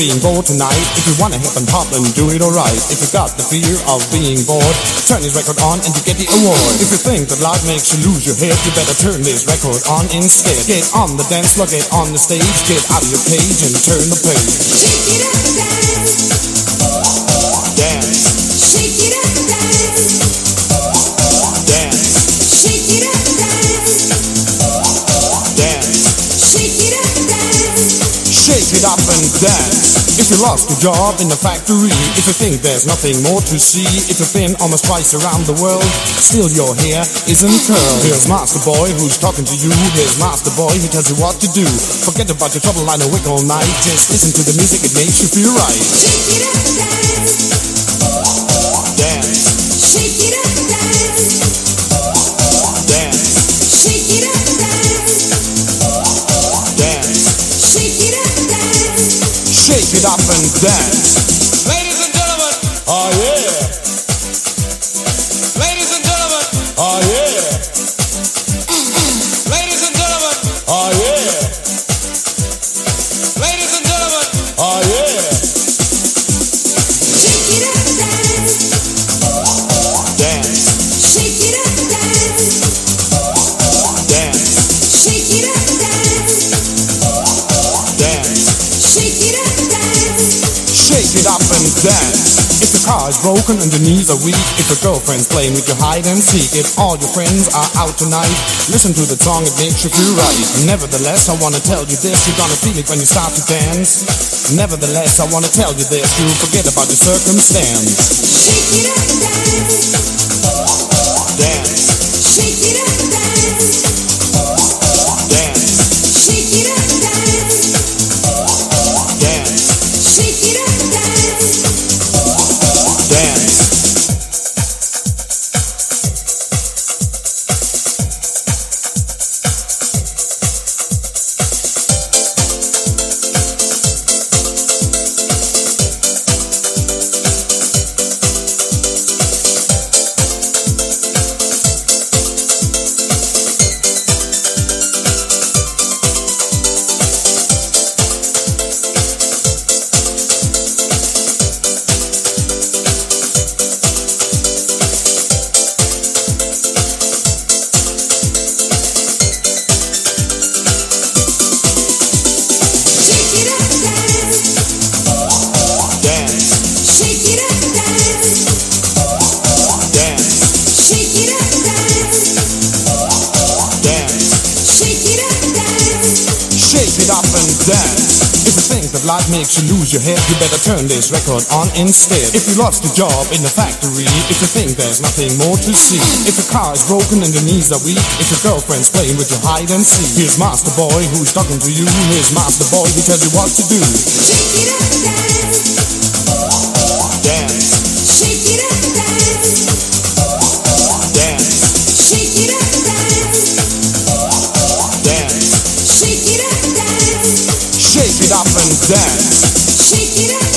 being bored tonight. If you wanna help and help them do it alright. If you got the fear of being bored, turn this record on and you get the award. If you think that life makes you lose your head, you better turn this record on instead. Get on the dance floor, get on the stage, get out of your cage and turn the page. Shake it up and dance. Dance. Shake it up and dance. Dance. Shake it up and dance. Dance. Shake it up and dance. Shake it up and dance. If you lost your job in the factory, if you think there's nothing more to see, if you've been almost twice around the world, still your hair isn't curled. Here's Masterboy who's talking to you. Here's Masterboy who tells you what to do. Forget about your trouble, line wick all night. Just listen to the music, it makes you feel right. It broken knees are weak, if your girlfriend's playing with your hide and seek, if all your friends are out tonight, listen to the song, it makes you feel right. Nevertheless, I wanna tell you this, you're gonna feel it when you start to dance. Nevertheless, I wanna tell you this, you'll forget about your circumstance. Shake it up and. Dance, dance. Think that life makes you lose your head, you better turn this record on instead. If you lost your job in the factory, if you think there's nothing more to see, if your car is broken and your knees are weak, if your girlfriend's playing with your hide and seek, here's Masterboy who's talking to you. Here's Masterboy who tells you what to do. Shake it up and Shake it up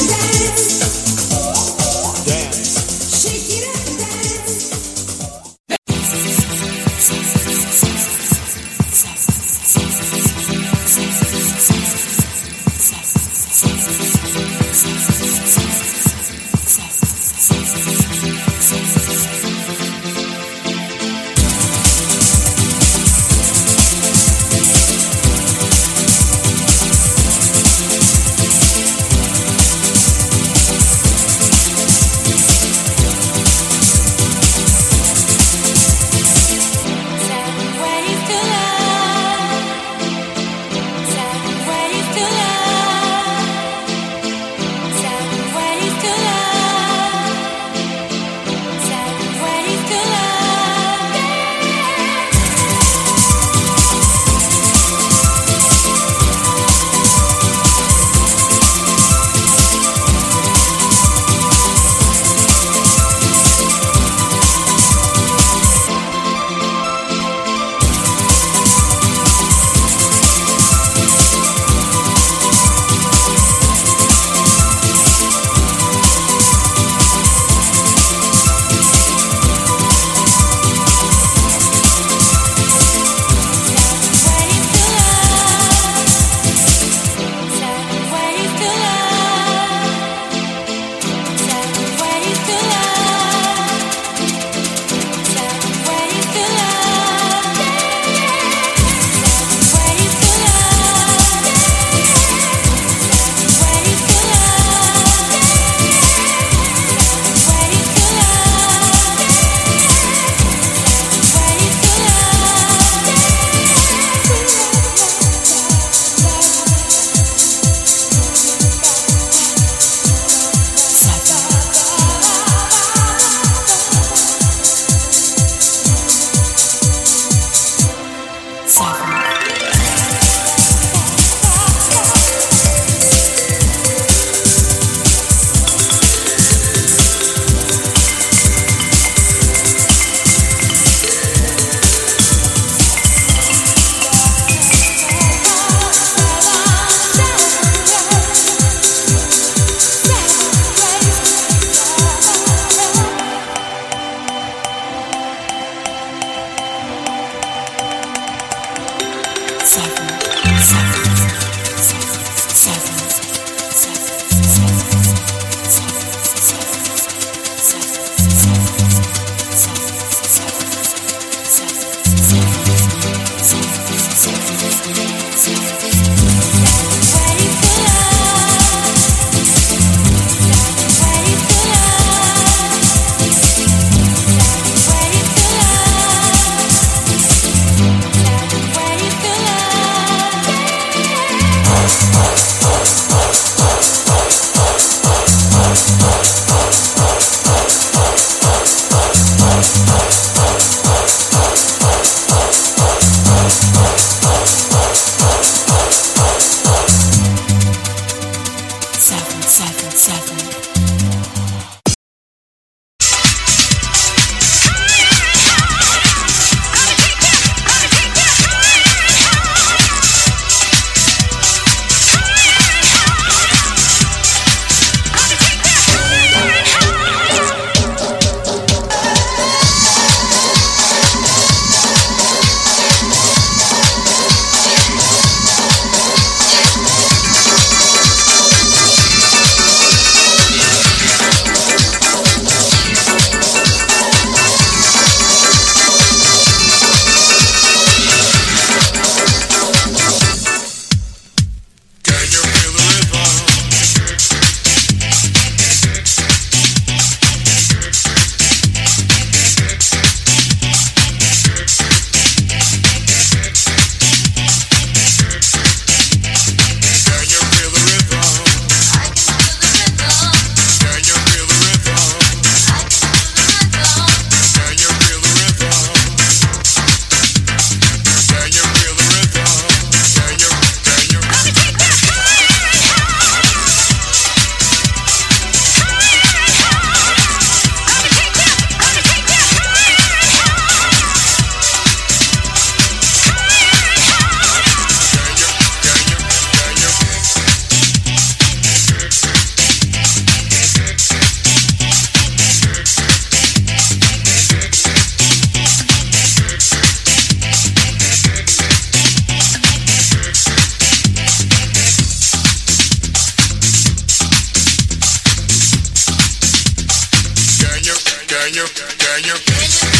can you, can you? Can you?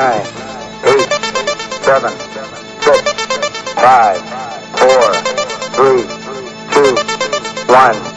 To come back home, you know what it means.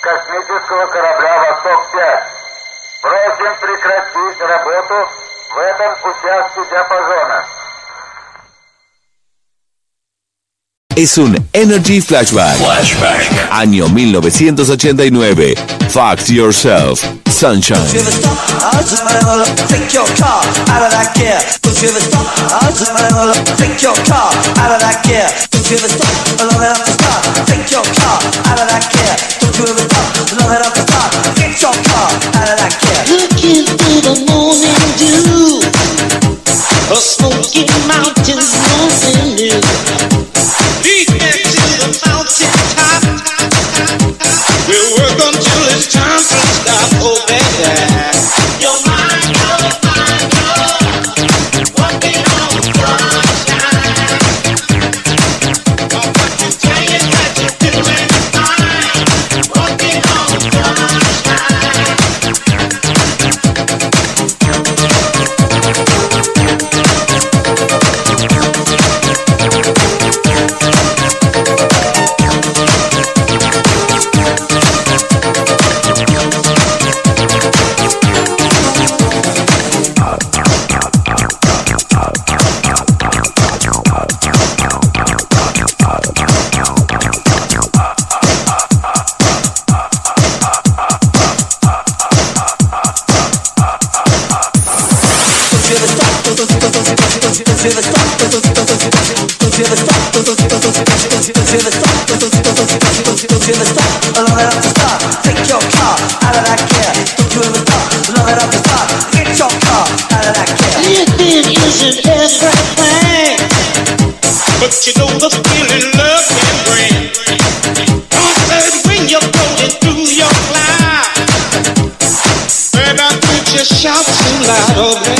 космического корабля «Восток-5». Просим прекратить работу в этом участке диапазона. es un Energy Flashback. Flashback. Año 1989. Fuck Yourself. Sunshine. Looking through nothing new. We'll work until it's time to stop, oh baby. Dobro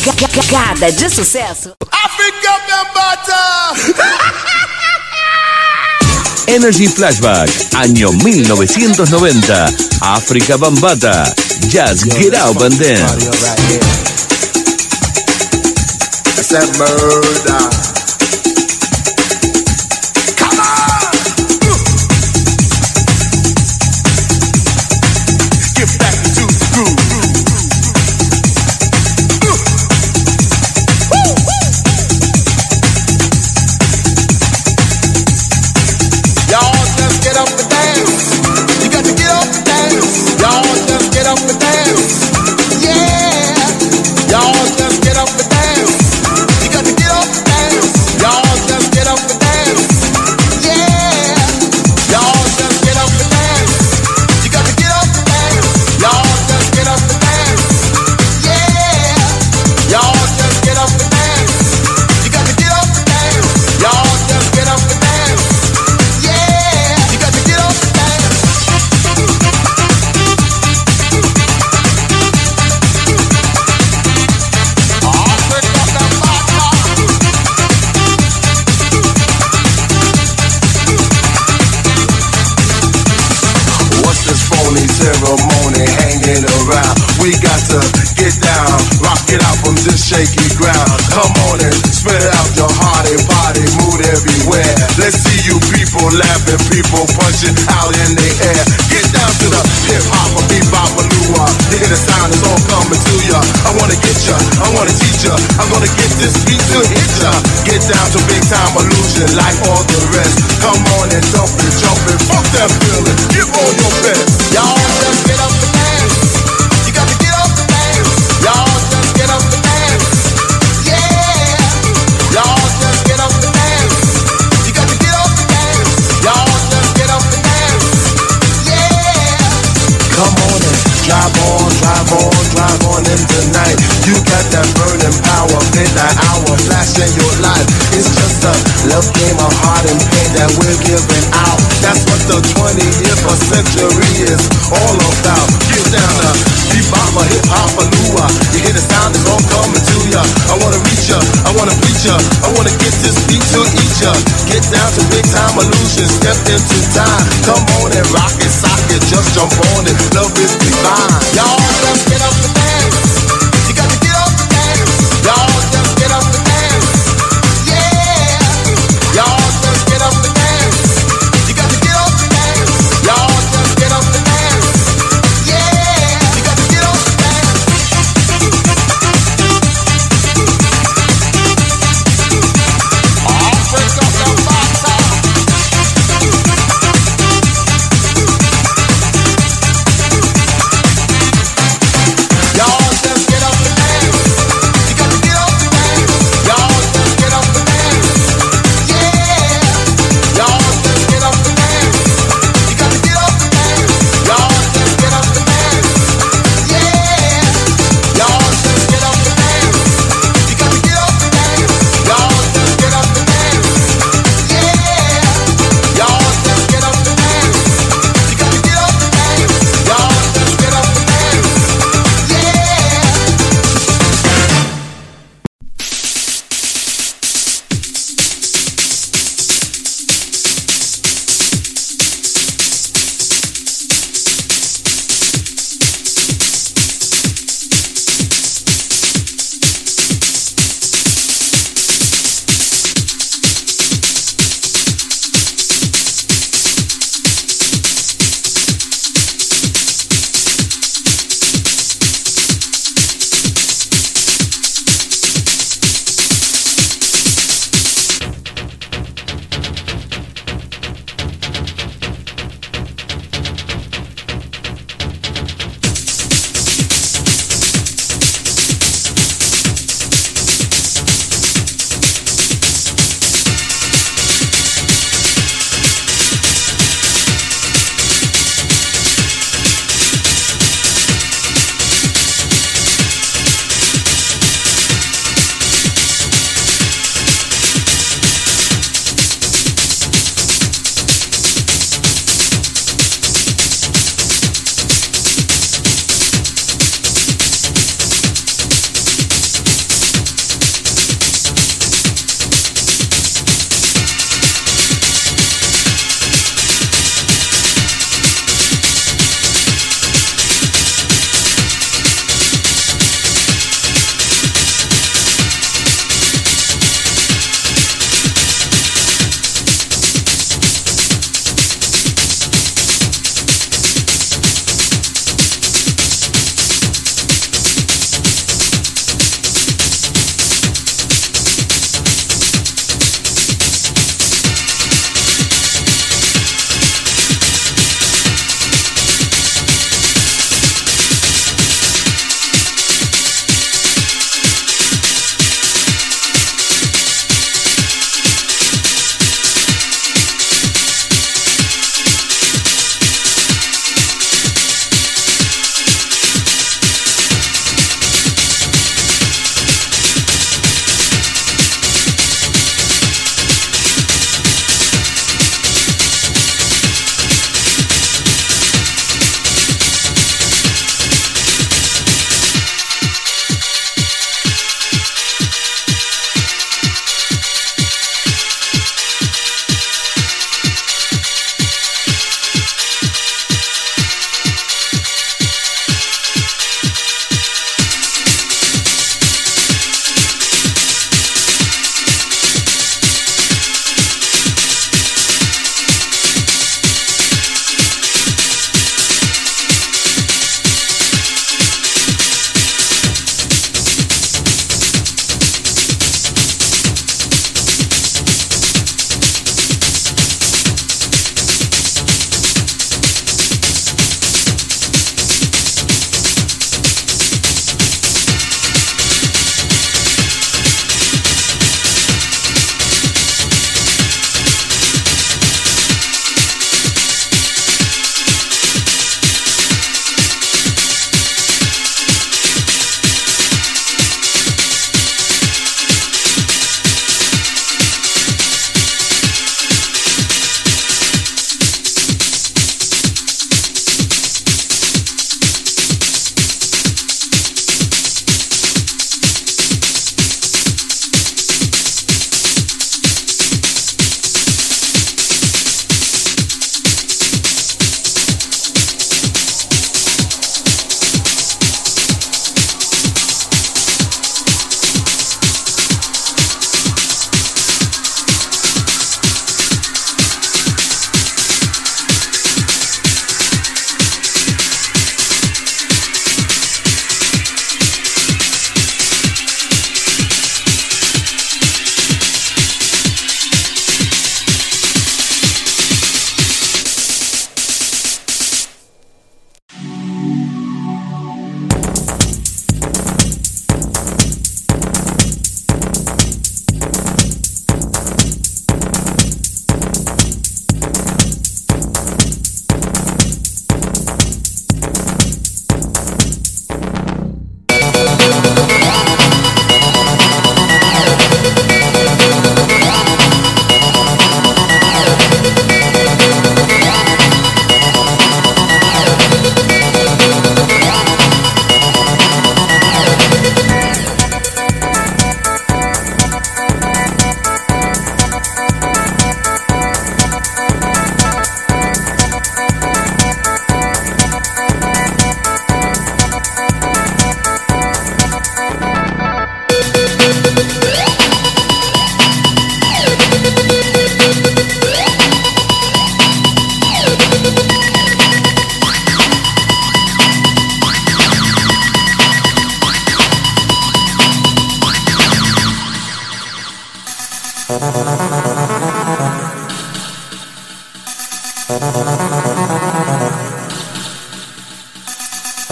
pancada de sucesso. Africa Bambata! Energy Flashback, año 1990. África Bambata. Just get out and dance. People laughing, people punching out in the air. Get down to the hip hop, a bebop, a lua. You hear the sound is all coming to ya. I wanna get ya, I wanna teach ya. I'm gonna get this beat to hit ya. Get down to big time illusion like all the rest. Come on and dump it, jump it, fuck that feeling. Give all your best. Y'all just get up and in tonight. You got that burning power, midnight hour, flash in your life. It's just a love game of heart and pain that we're giving out. That's what the 20th century is all about. Get down uh, to bebop, hip hop, a lua. You hear the sound is all coming to ya. I wanna reach ya, I wanna preach ya, I wanna get this beat to eat ya. Get down to big time illusion, step into time. Come on and rock it, sock it, just jump on it. Love is divine. Y'all just get up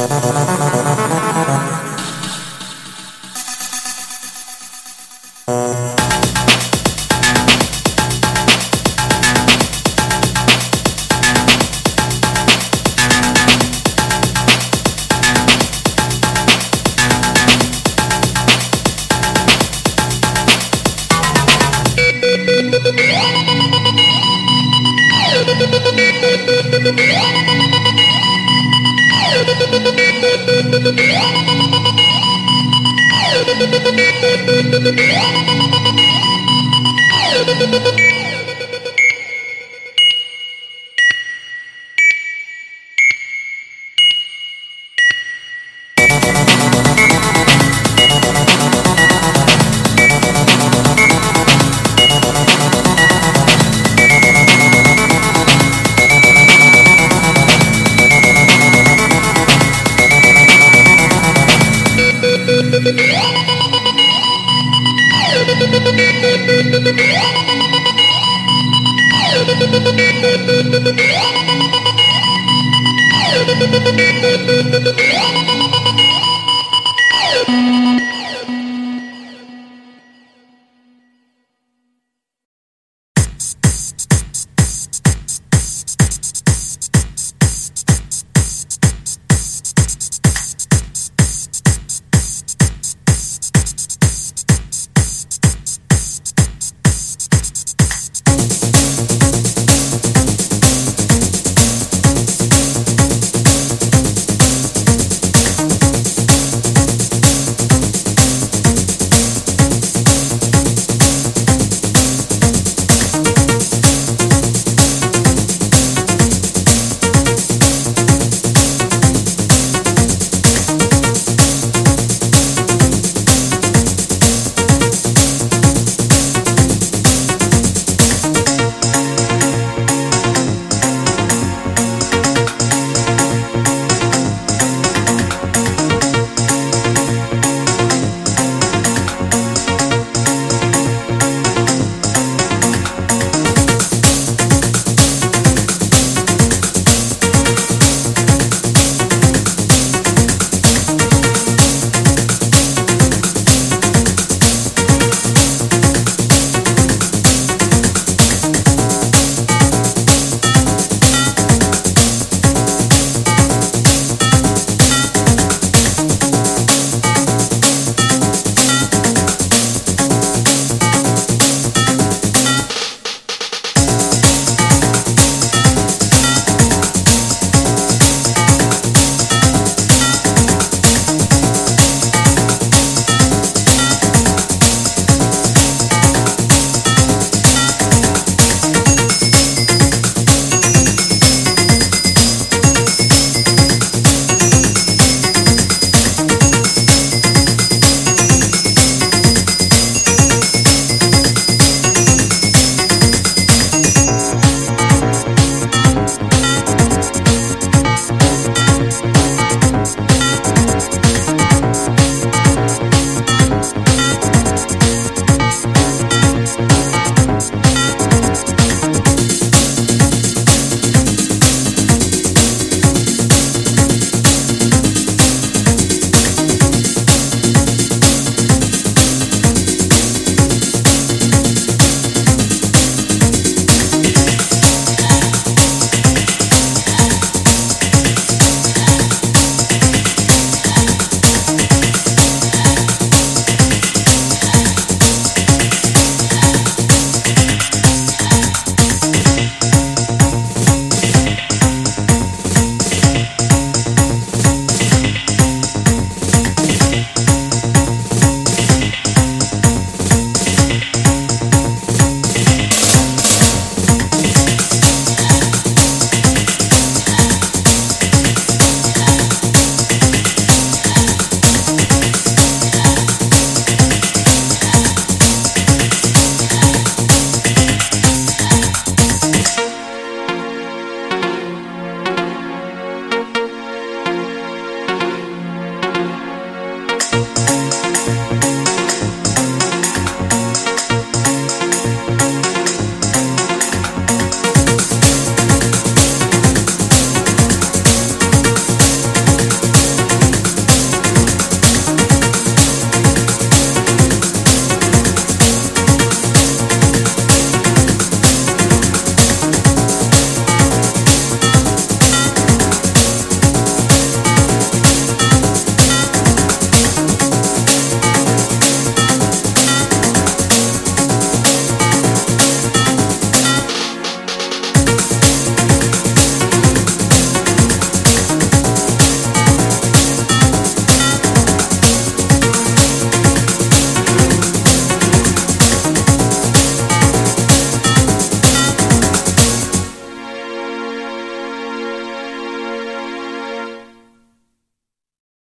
Thank